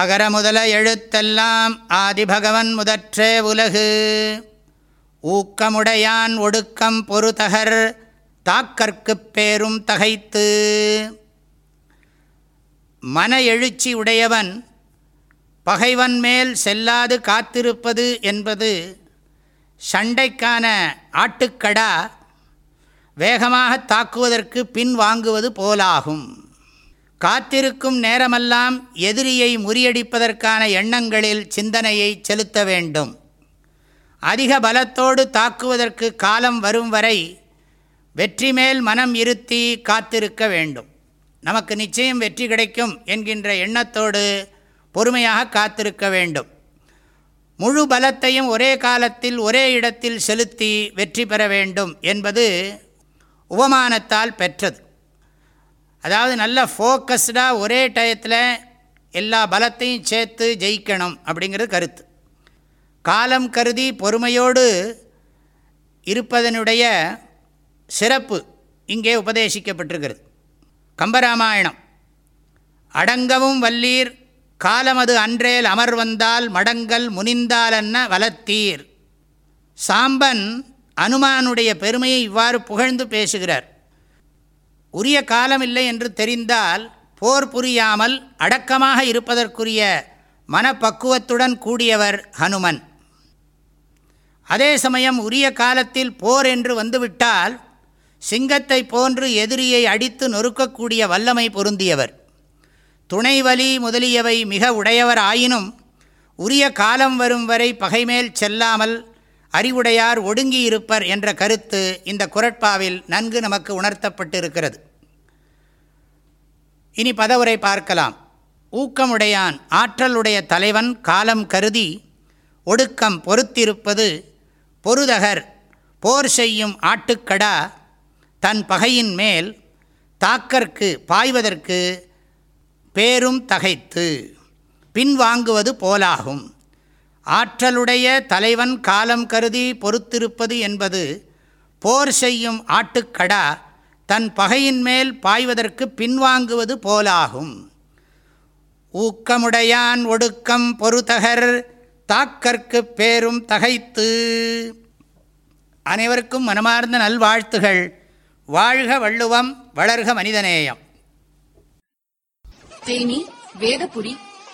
அகர முதல எழுத்தெல்லாம் ஆதிபகவன் முதற்றே உலகு. ஊக்கமுடையான் ஒடுக்கம் பொறுதகர் தாக்கற்குப் பேரும் தகைத்து. மன எழுச்சி உடையவன் பகைவன் மேல் செல்லாது காத்திருப்பது என்பது சண்டைக்கான ஆட்டுக்கடா வேகமாக தாக்குவதற்கு பின் வாங்குவது போலாகும். காத்திருக்கும் நேரமெல்லாம் எதிரியை முறியடிப்பதற்கான எண்ணங்களில் சிந்தனையை செலுத்த வேண்டும். அதிக பலத்தோடு தாக்குவதற்கு காலம் வரும் வரை வெற்றி மேல் மனம் இருத்தி காத்திருக்க வேண்டும். நமக்கு நிச்சயம் வெற்றி கிடைக்கும் என்கின்ற எண்ணத்தோடு பொறுமையாக காத்திருக்க வேண்டும். முழு பலத்தையும் ஒரே காலத்தில் ஒரே இடத்தில் செலுத்தி வெற்றி பெற வேண்டும் என்பது உபமானத்தால் பெற்றது. அதாவது நல்ல ஃபோக்கஸ்டாக ஒரே டயத்தில் எல்லா பலத்தையும் சேர்த்து ஜெயிக்கணும் அப்படிங்கிறது கருத்து. காலம் கருதி பொறுமையோடு இருப்பதனுடைய சிறப்பு இங்கே உபதேசிக்கப்பட்டிருக்கிறது. கம்பராமாயணம். அடங்கவும் வல்லீர் காலமது அன்றேல் அமர் வந்தால் மடங்கல் முனிந்தாலன்ன வளத்தீர் சாம்பன் அனுமானுடைய பெருமையை இவ்வாறு புகழ்ந்து பேசுகிறார். உரிய காலமில்லை என்று தெரிந்தால் போர் புரியாமல் அடக்கமாக இருப்பதற்குரிய மனப்பக்குவத்துடன் கூடியவர் ஹனுமன். அதே சமயம் உரிய காலத்தில் போர் என்று வந்துவிட்டால் சிங்கத்தை போன்று எதிரியை அடித்து நொறுக்கக்கூடிய வல்லமை பொருந்தியவர். துணைவலி முதலியவை மிக உடையவர் ஆயினும் உரிய காலம் வரும் வரை பகைமேல் செல்லாமல் அறிவுடையார் ஒடுங்கி இருப்பர் என்ற கருத்து இந்த குரட்பாவில் நன்கு நமக்கு உணர்த்தப்பட்டிருக்கிறது. இனி பதவுரை பார்க்கலாம். ஊக்கமுடையான் ஆற்றலுடைய தலைவன் காலம் கருதி ஒடுக்கம் பொறுத்திருப்பது பொருதகர் போர் செய்யும் ஆட்டுக்கடா தன் பகையின் மேல் தாக்கற்கு பாய்வதற்கு பேரும் தகைத்து பின்வாங்குவது போலாகும். ஆற்றலுடைய தலைவன் காலம் கருதி பொறுத்திருப்பது என்பது போர் செய்யும் ஆட்டுக்கடா தன் பகையின் மேல் பாய்வதற்கு பின்வாங்குவது போலாகும். ஊக்கமுடையான் ஒடுக்கம் பொறுத்தகர் தாக்கற்கு பேரும் தகைத்து. அனைவருக்கும் மனமார்ந்த நல்வாழ்த்துகள். வாழ்க வள்ளுவம் வளர்க மனிதநேயம். தேனி வேதபுரி